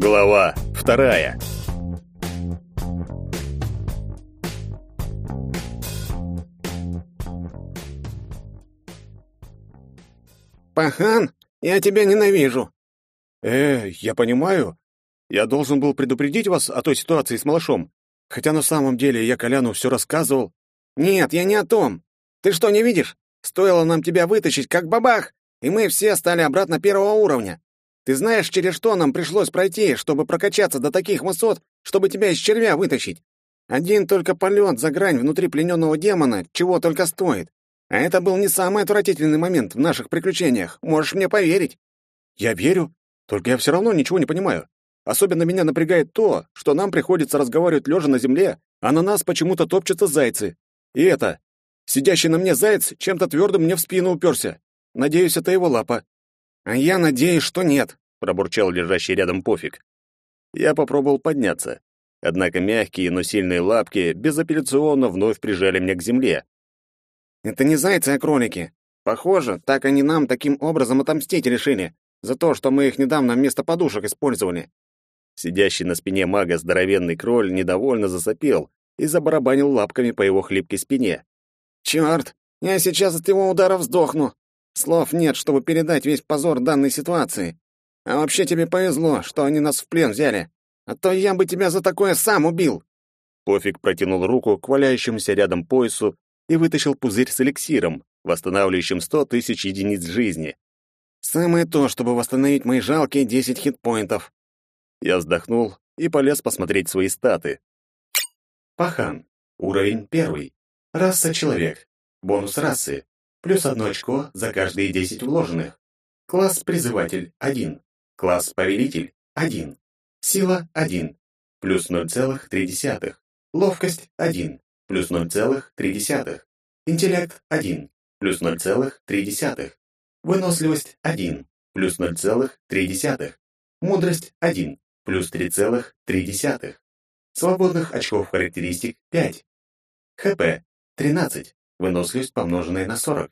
Глава вторая. «Пахан, я тебя ненавижу!» «Э, я понимаю. Я должен был предупредить вас о той ситуации с малышом. Хотя на самом деле я Коляну все рассказывал». «Нет, я не о том. Ты что, не видишь? Стоило нам тебя вытащить, как бабах, и мы все стали обратно первого уровня. Ты знаешь, через что нам пришлось пройти, чтобы прокачаться до таких высот, чтобы тебя из червя вытащить? Один только полет за грань внутри плененного демона чего только стоит. А это был не самый отвратительный момент в наших приключениях, можешь мне поверить. Я верю, только я все равно ничего не понимаю. Особенно меня напрягает то, что нам приходится разговаривать лежа на земле, а на нас почему-то топчутся зайцы. И это, сидящий на мне заяц чем-то твердым мне в спину уперся. Надеюсь, это его лапа. А я надеюсь, что нет, пробурчал лежащий рядом пофиг. Я попробовал подняться. Однако мягкие, но сильные лапки безапелляционно вновь прижали меня к земле. Это не зайцы, а кролики. Похоже, так они нам таким образом отомстить решили за то, что мы их недавно вместо подушек использовали. Сидящий на спине мага здоровенный кроль недовольно засопел и забарабанил лапками по его хлипкой спине. «Черт! Я сейчас от его удара вздохну! Слов нет, чтобы передать весь позор данной ситуации. А вообще тебе повезло, что они нас в плен взяли. А то я бы тебя за такое сам убил!» Пофиг протянул руку к валяющемуся рядом поясу и вытащил пузырь с эликсиром, восстанавливающим сто тысяч единиц жизни. «Самое то, чтобы восстановить мои жалкие десять хитпоинтов». Я вздохнул и полез посмотреть свои статы. Пахан. Уровень первый. Раса человек. Бонус расы. Плюс одно очко за каждые десять вложенных. Класс призыватель – один. Класс повелитель – один. Сила – один. Плюс 0,3. Ловкость – один. Плюс 0,3. Интеллект – один. Плюс 0,3. Выносливость – один. Плюс 0,3. Мудрость – один. Плюс 3,3. Свободных очков характеристик – 5. ХП – 13. Выносливость, помноженная на 40.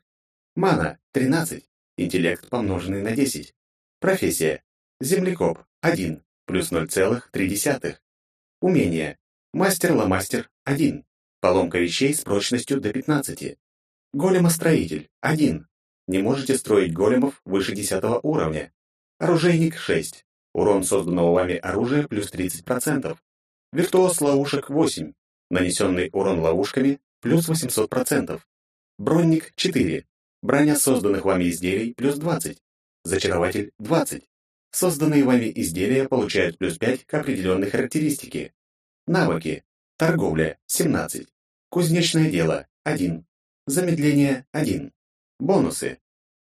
Мана – 13. Интеллект, помноженный на 10. Профессия. Землекоп – 1. Плюс 0,3. Умение. Мастер-ломастер – 1. Поломка вещей с прочностью до 15. Големостроитель – 1. Не можете строить големов выше 10 уровня. Оружейник – 6. Урон созданного вами оружия плюс 30%. Виртуоз ловушек 8. Нанесенный урон ловушками плюс 800%. Бронник 4. Броня созданных вами изделий плюс 20. Зачарователь 20. Созданные вами изделия получают плюс 5 к определенной характеристике. Навыки. Торговля 17. Кузнечное дело 1. Замедление 1. Бонусы.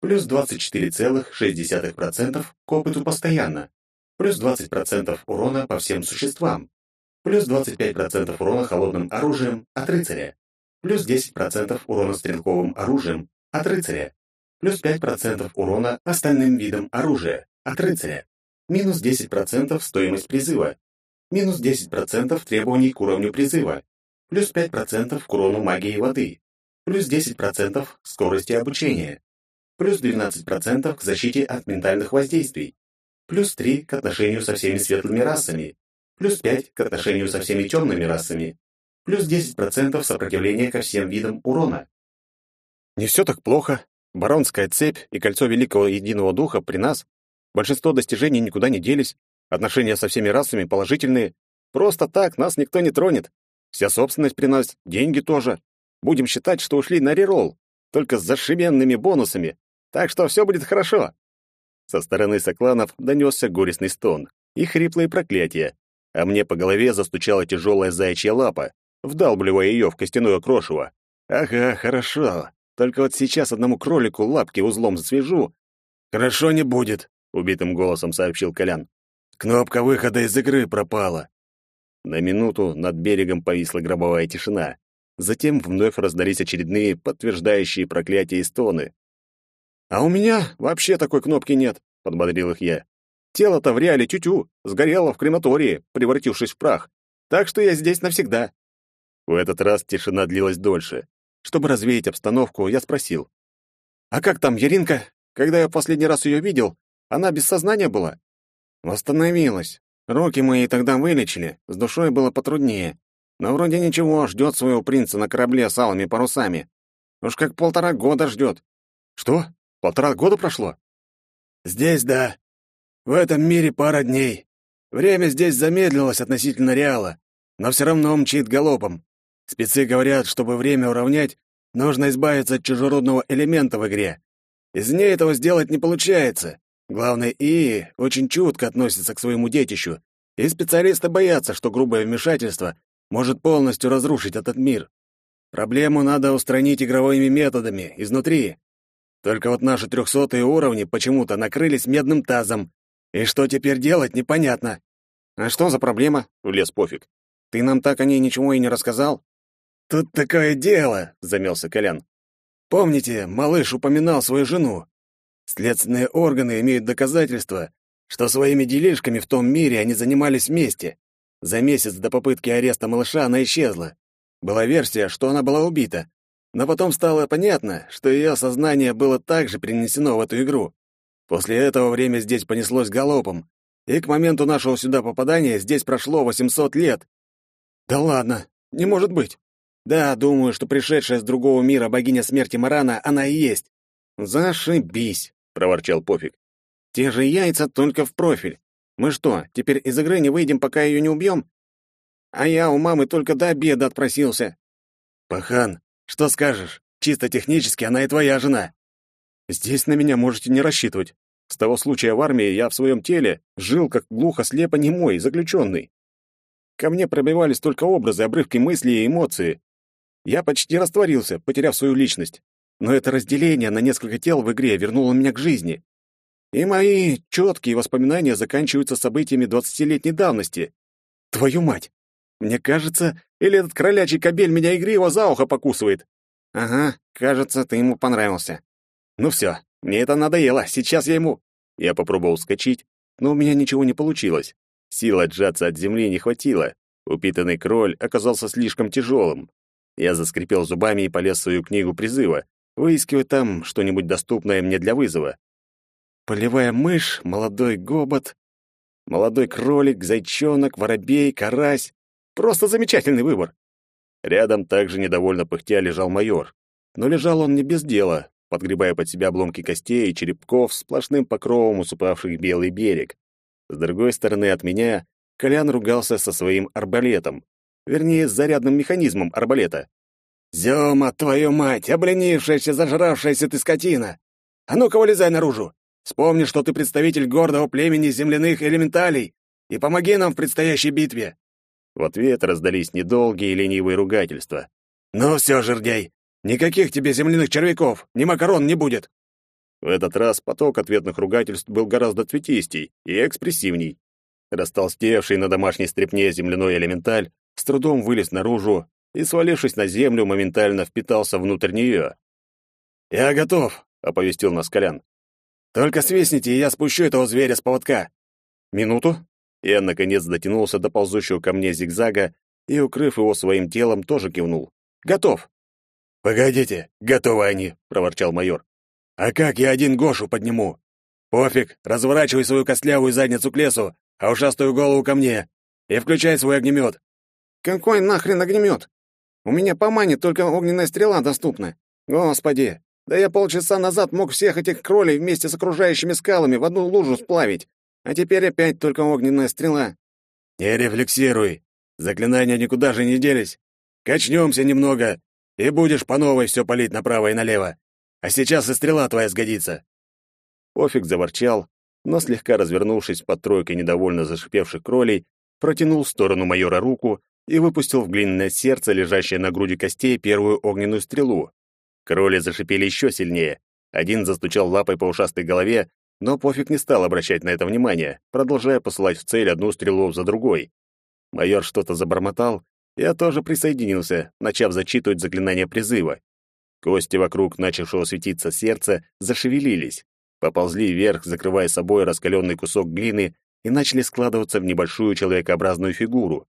Плюс 24,6% к опыту постоянно. Плюс 20% урона по всем существам плюс 25% урона холодным оружием от рыцаря, плюс 10% урона стрелковым оружием от рыцаря, плюс 5% урона остальным видам оружия. От рыцаря, минус 10% стоимость призыва, минус 10% требований к уровню призыва, плюс 5% к урону магии воды, плюс 10% скорости обучения, плюс 12% к защите от ментальных воздействий, плюс 3 к отношению со всеми светлыми расами, плюс 5 к отношению со всеми темными расами, плюс 10% сопротивления ко всем видам урона. Не все так плохо. Баронская цепь и кольцо Великого Единого Духа при нас. Большинство достижений никуда не делись. Отношения со всеми расами положительные. Просто так нас никто не тронет. Вся собственность при нас, деньги тоже. Будем считать, что ушли на реролл, только с зашибенными бонусами. Так что все будет хорошо. Со стороны сокланов донесся горестный стон и хриплые проклятия, а мне по голове застучала тяжелая заячья лапа, вдалбливая ее в костяное крошево. Ага, хорошо. Только вот сейчас одному кролику лапки узлом засвяжу. Хорошо не будет, убитым голосом сообщил Колян. Кнопка выхода из игры пропала. На минуту над берегом повисла гробовая тишина. Затем вновь раздались очередные подтверждающие проклятия и стоны. «А у меня вообще такой кнопки нет», — подбодрил их я. Тело-то в реале тютю, сгорело в крематории, превратившись в прах. Так что я здесь навсегда. В этот раз тишина длилась дольше. Чтобы развеять обстановку, я спросил. «А как там Яринка? Когда я последний раз ее видел, она без сознания была?» «Восстановилась. Руки мои тогда вылечили, с душой было потруднее. Но вроде ничего, ждет своего принца на корабле с алыми парусами. Уж как полтора года ждет. Что? Полтора года прошло? Здесь да. В этом мире пара дней. Время здесь замедлилось относительно реала, но все равно мчит галопом. Спецы говорят, чтобы время уравнять, нужно избавиться от чужеродного элемента в игре. Из ней этого сделать не получается. Главное, ИИ очень чутко относится к своему детищу, и специалисты боятся, что грубое вмешательство может полностью разрушить этот мир. Проблему надо устранить игровыми методами, изнутри. Только вот наши трехсотые уровни почему-то накрылись медным тазом, и что теперь делать, непонятно. А что за проблема? Влез пофиг. Ты нам так о ней ничего и не рассказал? Тут такое дело, замялся Колян. Помните, малыш упоминал свою жену? Следственные органы имеют доказательства, что своими делишками в том мире они занимались вместе. За месяц до попытки ареста малыша она исчезла. Была версия, что она была убита, но потом стало понятно, что ее сознание было также принесено в эту игру. После этого время здесь понеслось галопом, и к моменту нашего сюда попадания здесь прошло 800 лет. Да ладно, не может быть. Да, думаю, что пришедшая с другого мира богиня смерти Марана, она и есть. Зашибись проворчал Пофиг. Те же яйца, только в профиль. Мы что, теперь из игры не выйдем, пока ее не убьем? А я у мамы только до обеда отпросился. Пахан, что скажешь? Чисто технически она и твоя жена. Здесь на меня можете не рассчитывать. С того случая в армии я в своем теле жил как глухо-слепо немой, заключенный. Ко мне пробивались только образы, обрывки мыслей и эмоции. Я почти растворился, потеряв свою личность. Но это разделение на несколько тел в игре вернуло меня к жизни. И мои четкие воспоминания заканчиваются событиями двадцатилетней давности. Твою мать! Мне кажется, или этот кролячий кобель меня игриво за ухо покусывает. Ага, кажется, ты ему понравился. Ну все, мне это надоело, сейчас я ему... Я попробовал вскочить, но у меня ничего не получилось. Сил отжаться от земли не хватило. Упитанный кроль оказался слишком тяжелым. Я заскрипел зубами и полез в свою книгу призыва, выискивая там что-нибудь доступное мне для вызова. Полевая мышь, молодой гобот, молодой кролик, зайчонок, воробей, карась. Просто замечательный выбор. Рядом также недовольно пыхтя лежал майор. Но лежал он не без дела, подгребая под себя обломки костей и черепков сплошным покровом усыпавших белый берег. С другой стороны от меня Колян ругался со своим арбалетом, вернее, с зарядным механизмом арбалета. «Зёма, твою мать, обленившаяся, зажравшаяся ты скотина! А ну-ка, вылезай наружу! Вспомни, что ты представитель гордого племени земляных элементалей, и помоги нам в предстоящей битве!» В ответ раздались недолгие ленивые ругательства. «Ну все, жердяй, никаких тебе земляных червяков, ни макарон не будет!» В этот раз поток ответных ругательств был гораздо цветистей и экспрессивней. Растолстевший на домашней стрепне земляной элементаль с трудом вылез наружу и, свалившись на землю, моментально впитался внутрь нее. «Я готов», — оповестил нас Колян. «Только свистните, и я спущу этого зверя с поводка». «Минуту». Я, наконец, дотянулся до ползущего ко мне зигзага и, укрыв его своим телом, тоже кивнул. «Готов». «Погодите, готовы они», — проворчал майор. «А как я один Гошу подниму? Пофиг, разворачивай свою костлявую задницу к лесу, а ушастую голову ко мне, и включай свой огнемет». «Какой нахрен огнемет? У меня по мане только огненная стрела доступна. Господи, да я полчаса назад мог всех этих кролей вместе с окружающими скалами в одну лужу сплавить, а теперь опять только огненная стрела. Не рефлексируй. Заклинания никуда же не делись. Качнемся немного, и будешь по новой все палить направо и налево. А сейчас и стрела твоя сгодится. Офиг заворчал, но слегка развернувшись под тройкой недовольно зашипевших кролей, протянул в сторону майора руку и выпустил в глиняное сердце, лежащее на груди костей, первую огненную стрелу. Кроли зашипели еще сильнее. Один застучал лапой по ушастой голове, но пофиг не стал обращать на это внимание, продолжая посылать в цель одну стрелу за другой. Майор что-то забормотал, я тоже присоединился, начав зачитывать заклинание призыва. Кости вокруг начавшего светиться сердца зашевелились, поползли вверх, закрывая собой раскаленный кусок глины, и начали складываться в небольшую человекообразную фигуру.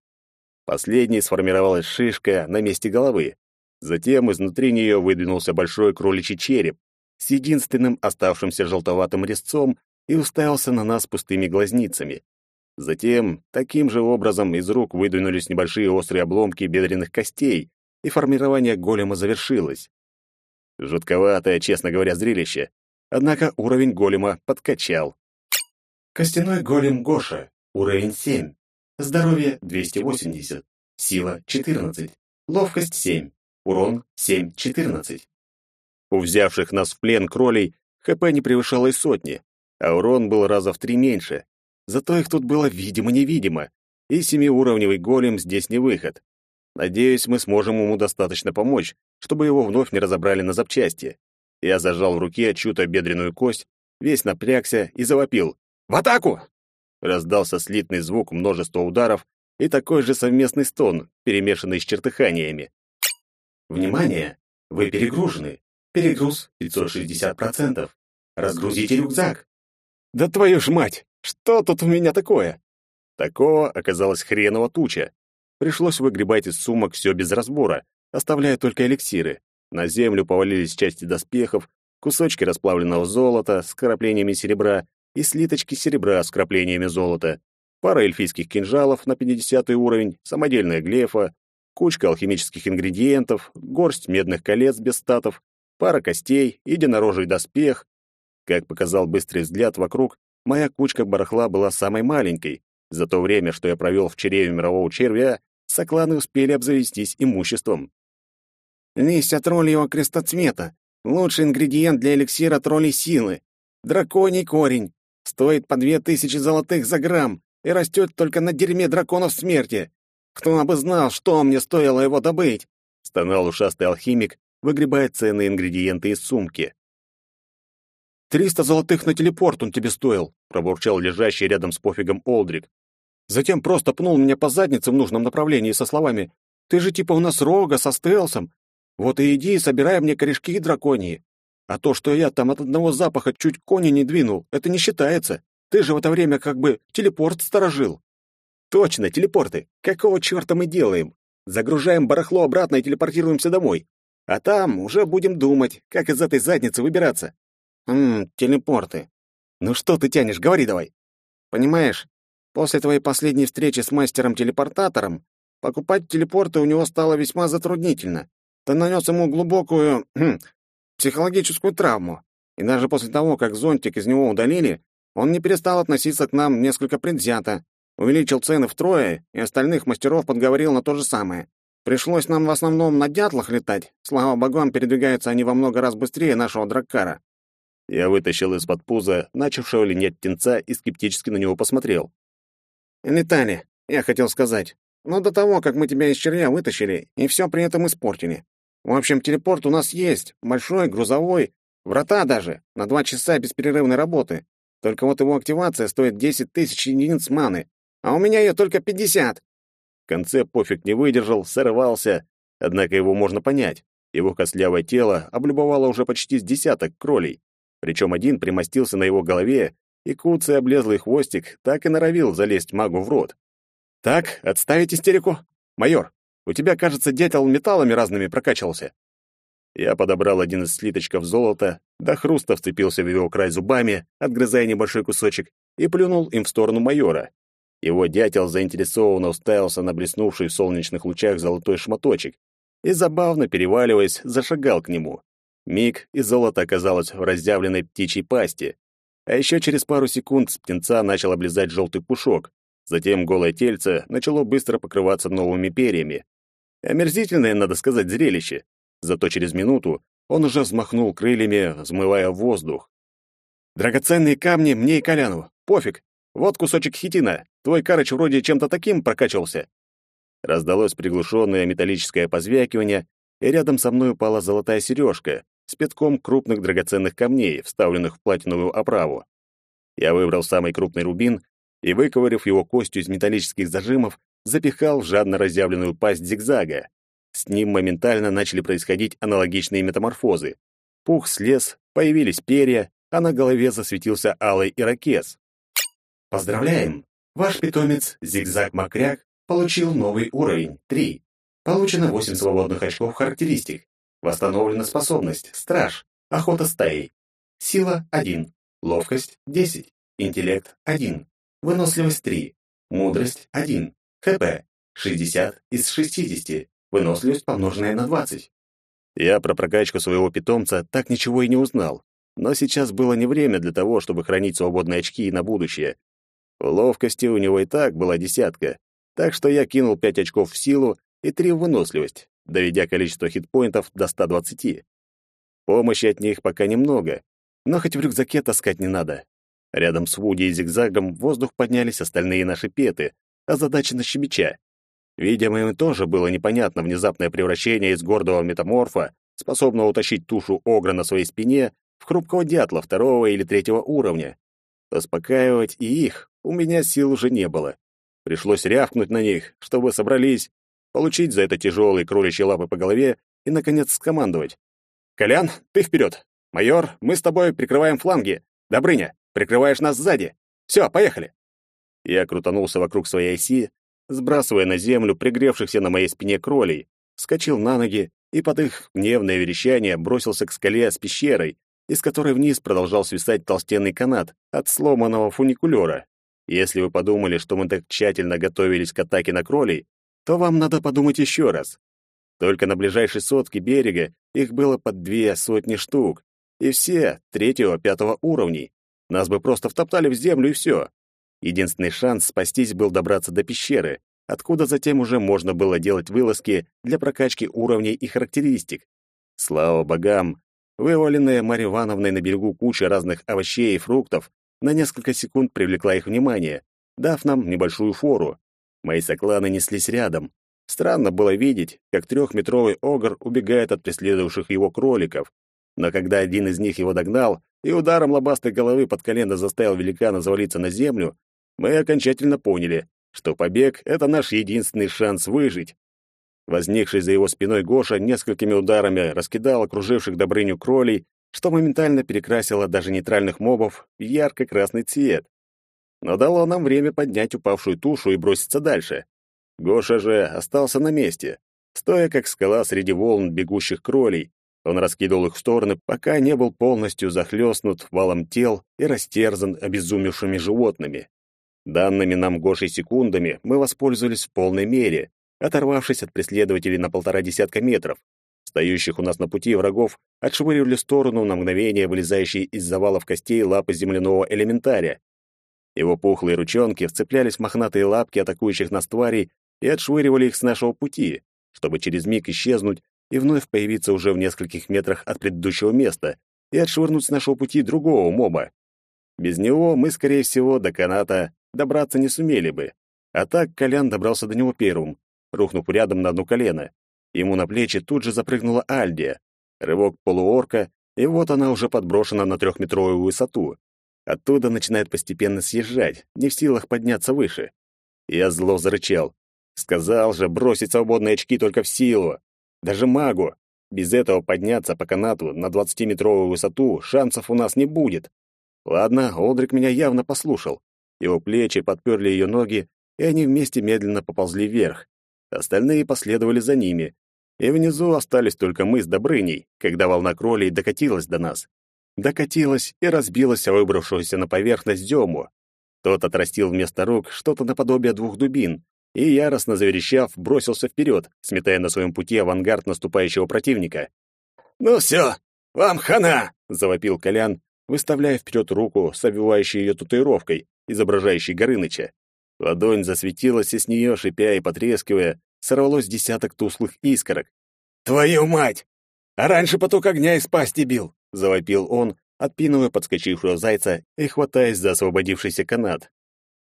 Последней сформировалась шишка на месте головы. Затем изнутри нее выдвинулся большой кроличий череп с единственным оставшимся желтоватым резцом и уставился на нас пустыми глазницами. Затем, таким же образом, из рук выдвинулись небольшие острые обломки бедренных костей, и формирование голема завершилось. Жутковатое, честно говоря, зрелище. Однако уровень голема подкачал. Костяной голем Гоша. Уровень 7. Здоровье 280. Сила 14. Ловкость 7. Урон 7-14. У взявших нас в плен кролей ХП не превышало и сотни, а урон был раза в три меньше. Зато их тут было видимо-невидимо, и семиуровневый голем здесь не выход. Надеюсь, мы сможем ему достаточно помочь, чтобы его вновь не разобрали на запчасти. Я зажал в руке чью-то бедренную кость, весь напрягся и завопил. «В атаку!» Раздался слитный звук множества ударов и такой же совместный стон, перемешанный с чертыханиями. «Внимание! Вы перегружены. Перегруз 560%. Разгрузите рюкзак». «Да твою ж мать! Что тут у меня такое?» Такого оказалось хреново туча. Пришлось выгребать из сумок все без разбора, оставляя только эликсиры. На землю повалились части доспехов, кусочки расплавленного золота с краплениями серебра и слиточки серебра с краплениями золота, пара эльфийских кинжалов на 50 уровень, самодельная глефа, кучка алхимических ингредиентов, горсть медных колец без статов, пара костей, единорожий доспех. Как показал быстрый взгляд вокруг, моя кучка барахла была самой маленькой. За то время, что я провел в чреве мирового червя, сокланы успели обзавестись имуществом. Листья тролльего крестоцвета. Лучший ингредиент для эликсира троллей силы. Драконий корень. Стоит по две тысячи золотых за грамм и растет только на дерьме драконов смерти. Кто бы знал, что мне стоило его добыть!» — стонал ушастый алхимик, выгребая ценные ингредиенты из сумки. «Триста золотых на телепорт он тебе стоил», — пробурчал лежащий рядом с пофигом Олдрик. Затем просто пнул меня по заднице в нужном направлении со словами «Ты же типа у нас рога со стелсом. Вот и иди собирай мне корешки драконьи. А то, что я там от одного запаха чуть кони не двинул, это не считается. Ты же в это время как бы телепорт сторожил». «Точно, телепорты. Какого черта мы делаем? Загружаем барахло обратно и телепортируемся домой. А там уже будем думать, как из этой задницы выбираться». «Ммм, телепорты. Ну что ты тянешь, говори давай». «Понимаешь, После твоей последней встречи с мастером-телепортатором покупать телепорты у него стало весьма затруднительно. Ты нанес ему глубокую хм, психологическую травму. И даже после того, как зонтик из него удалили, он не перестал относиться к нам несколько предвзято, увеличил цены втрое и остальных мастеров подговорил на то же самое. Пришлось нам в основном на дятлах летать. Слава богам, передвигаются они во много раз быстрее нашего драккара. Я вытащил из-под пуза начавшего линять птенца и скептически на него посмотрел. «Летали, я хотел сказать. Но до того, как мы тебя из червя вытащили, и все при этом испортили. В общем, телепорт у нас есть, большой, грузовой, врата даже, на два часа бесперерывной работы. Только вот его активация стоит 10 тысяч единиц маны, а у меня ее только 50. В конце пофиг не выдержал, сорвался, однако его можно понять. Его костлявое тело облюбовало уже почти с десяток кролей, причем один примостился на его голове и куцый облезлый хвостик так и норовил залезть магу в рот. «Так, отставить истерику. Майор, у тебя, кажется, дятел металлами разными прокачивался». Я подобрал один из слиточков золота, до хруста вцепился в его край зубами, отгрызая небольшой кусочек, и плюнул им в сторону майора. Его дятел заинтересованно уставился на блеснувший в солнечных лучах золотой шматочек и, забавно переваливаясь, зашагал к нему. Миг, и золото оказалось в разъявленной птичьей пасти, а еще через пару секунд с птенца начал облизать желтый пушок. Затем голое тельце начало быстро покрываться новыми перьями. Омерзительное, надо сказать, зрелище. Зато через минуту он уже взмахнул крыльями, взмывая воздух. «Драгоценные камни мне и Коляну. Пофиг. Вот кусочек хитина. Твой Карыч вроде чем-то таким прокачивался». Раздалось приглушенное металлическое позвякивание, и рядом со мной упала золотая сережка, с пятком крупных драгоценных камней, вставленных в платиновую оправу. Я выбрал самый крупный рубин и, выковырив его костью из металлических зажимов, запихал в жадно разъявленную пасть зигзага. С ним моментально начали происходить аналогичные метаморфозы. Пух слез, появились перья, а на голове засветился алый ирокез. Поздравляем! Ваш питомец Зигзаг Макряк получил новый уровень 3. Получено 8 свободных очков характеристик. Восстановлена способность «Страж», «Охота стаей». Сила – 1, ловкость – 10, интеллект – 1, выносливость – 3, Мудрость — 1. ХП — 60 из 60. Выносливость, помноженная на 20. Я про прокачку своего питомца так ничего и не узнал. Но сейчас было не время для того, чтобы хранить свободные очки на будущее. Ловкости у него и так была десятка, так что я кинул 5 очков в силу и 3 в выносливость, доведя количество хитпоинтов до 120. Помощи от них пока немного, но хоть в рюкзаке таскать не надо. Рядом с Вуди и Зигзагом в воздух поднялись остальные наши петы, озадаченно щебеча. Видимо, им тоже было непонятно внезапное превращение из гордого метаморфа, способного утащить тушу огра на своей спине, в хрупкого дятла второго или третьего уровня. Успокаивать и их у меня сил уже не было. Пришлось рявкнуть на них, чтобы собрались, получить за это тяжелые кроличьи лапы по голове и, наконец, скомандовать. «Колян, ты вперед! Майор, мы с тобой прикрываем фланги! Добрыня, прикрываешь нас сзади! Все, поехали!» Я крутанулся вокруг своей оси, сбрасывая на землю пригревшихся на моей спине кролей, скочил на ноги и под их гневное верещание бросился к скале с пещерой, из которой вниз продолжал свисать толстенный канат от сломанного фуникулера. Если вы подумали, что мы так тщательно готовились к атаке на кролей, то вам надо подумать еще раз. Только на ближайшей сотке берега их было под две сотни штук, и все третьего-пятого уровней. Нас бы просто втоптали в землю и все. Единственный шанс спастись был добраться до пещеры, откуда затем уже можно было делать вылазки для прокачки уровней и характеристик. Слава богам, вываленная Марьей Ивановной на берегу куча разных овощей и фруктов на несколько секунд привлекла их внимание, дав нам небольшую фору. Мои сокланы неслись рядом. Странно было видеть, как трехметровый огр убегает от преследовавших его кроликов. Но когда один из них его догнал и ударом лобастой головы под колено заставил великана завалиться на землю, мы окончательно поняли, что побег — это наш единственный шанс выжить. Возникший за его спиной Гоша несколькими ударами раскидал окруживших Добрыню кролей, что моментально перекрасило даже нейтральных мобов в ярко-красный цвет. Но дало нам время поднять упавшую тушу и броситься дальше. Гоша же остался на месте, стоя как скала среди волн бегущих кролей. Он раскидывал их в стороны, пока не был полностью захлестнут валом тел и растерзан обезумевшими животными. Данными нам Гошей секундами мы воспользовались в полной мере, оторвавшись от преследователей на полтора десятка метров. Стоящих у нас на пути врагов отшвыривали в сторону на мгновение вылезающие из завалов костей лапы земляного элементаря. Его пухлые ручонки вцеплялись в мохнатые лапки атакующих нас тварей и отшвыривали их с нашего пути, чтобы через миг исчезнуть и вновь появиться уже в нескольких метрах от предыдущего места и отшвырнуть с нашего пути другого моба. Без него мы, скорее всего, до каната добраться не сумели бы. А так Колян добрался до него первым, рухнув рядом на одно колено. Ему на плечи тут же запрыгнула Альдия. Рывок полуорка, и вот она уже подброшена на трехметровую высоту. Оттуда начинает постепенно съезжать, не в силах подняться выше. Я зло зарычал. Сказал же, бросить свободные очки только в силу. Даже магу. Без этого подняться по канату на 20-метровую высоту шансов у нас не будет. Ладно, Олдрик меня явно послушал. Его плечи подперли ее ноги, и они вместе медленно поползли вверх. Остальные последовали за ними. И внизу остались только мы с Добрыней, когда волна кролей докатилась до нас. Докатилась и разбилась о выбравшуюся на поверхность Дему. Тот отрастил вместо рук что-то наподобие двух дубин, и, яростно заверещав, бросился вперед, сметая на своем пути авангард наступающего противника. «Ну все, вам хана!» — завопил Колян, выставляя вперед руку с обвивающей ее татуировкой, изображающей Горыныча. Ладонь засветилась, и с нее, шипя и потрескивая, сорвалось десяток туслых искорок. «Твою мать! А раньше поток огня из пасти бил!» — завопил он, отпинывая подскочившего зайца и хватаясь за освободившийся канат.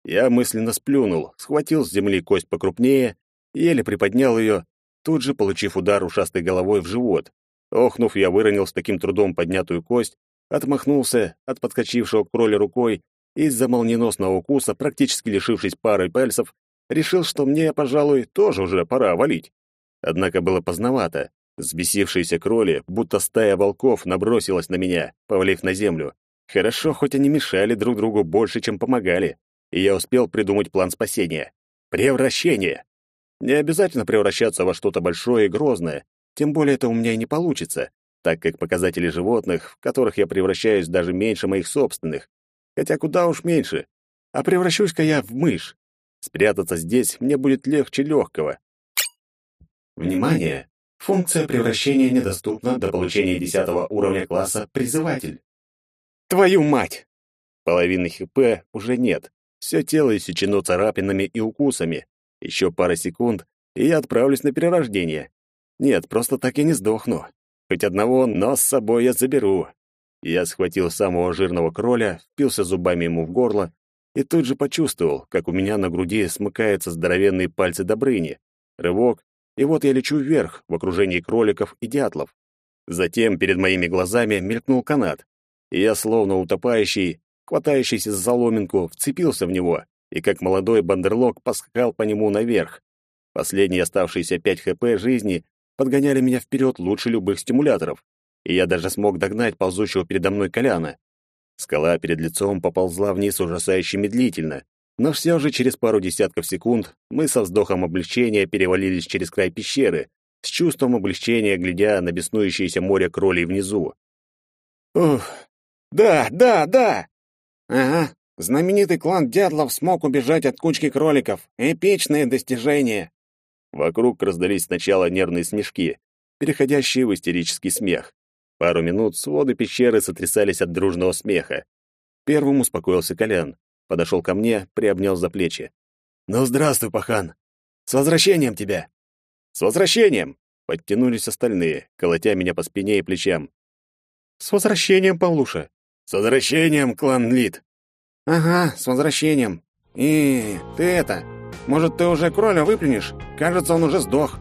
Я мысленно сплюнул, схватил с земли кость покрупнее, еле приподнял ее, тут же получив удар ушастой головой в живот. Охнув, я выронил с таким трудом поднятую кость, отмахнулся от подскочившего к кроли рукой из-за молниеносного укуса, практически лишившись пары пальцев, решил, что мне, пожалуй, тоже уже пора валить. Однако было поздновато. Взбесившиеся кроли, будто стая волков, набросилась на меня, повалив на землю. Хорошо, хоть они мешали друг другу больше, чем помогали, и я успел придумать план спасения. Превращение. Не обязательно превращаться во что-то большое и грозное, тем более это у меня и не получится, так как показатели животных, в которых я превращаюсь, даже меньше моих собственных. Хотя куда уж меньше. А превращусь-ка я в мышь. Спрятаться здесь мне будет легче легкого. Внимание! Функция превращения недоступна до получения 10 уровня класса «Призыватель». Твою мать! Половины ХП уже нет. Все тело иссечено царапинами и укусами. Еще пара секунд, и я отправлюсь на перерождение. Нет, просто так я не сдохну. Хоть одного, но с собой я заберу. Я схватил самого жирного кроля, впился зубами ему в горло и тут же почувствовал, как у меня на груди смыкаются здоровенные пальцы Добрыни. Рывок, и вот я лечу вверх, в окружении кроликов и дятлов. Затем перед моими глазами мелькнул канат, и я, словно утопающий, хватающийся за соломинку, вцепился в него, и как молодой бандерлог поскакал по нему наверх. Последние оставшиеся 5 хп жизни подгоняли меня вперед лучше любых стимуляторов, и я даже смог догнать ползущего передо мной Коляна. Скала перед лицом поползла вниз ужасающе медлительно, но все же через пару десятков секунд мы со вздохом облегчения перевалились через край пещеры, с чувством облегчения глядя на беснующееся море кролей внизу. Ух, да, да, да! Ага, знаменитый клан Дятлов смог убежать от кучки кроликов. Эпичное достижение! Вокруг раздались сначала нервные смешки, переходящие в истерический смех. Пару минут своды пещеры сотрясались от дружного смеха. Первым успокоился Колян. Подошел ко мне, приобнял за плечи. «Ну, здравствуй, пахан! С возвращением тебя!» «С возвращением!» Подтянулись остальные, колотя меня по спине и плечам. «С возвращением, Павлуша!» «С возвращением, клан Лид!» «Ага, с возвращением! И ты это, может, ты уже кроля выплюнешь? Кажется, он уже сдох!»